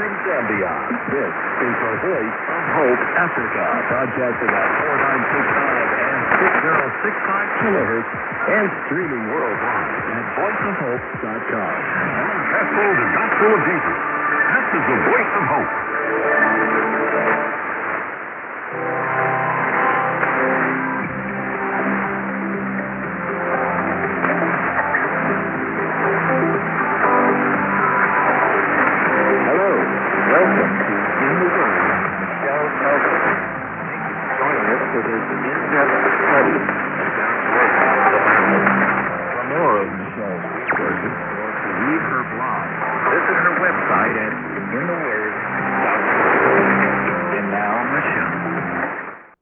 in Zambia. This is the voice of Hope Africa, broadcasting at 4965 and 6065 kilohertz and streaming worldwide at voiceofhope.com. Broadcasting the gospel of Jesus. Message of there's an in-depth study For more of Michelle's resources, Go to read her blog, visit her website at intheword.com.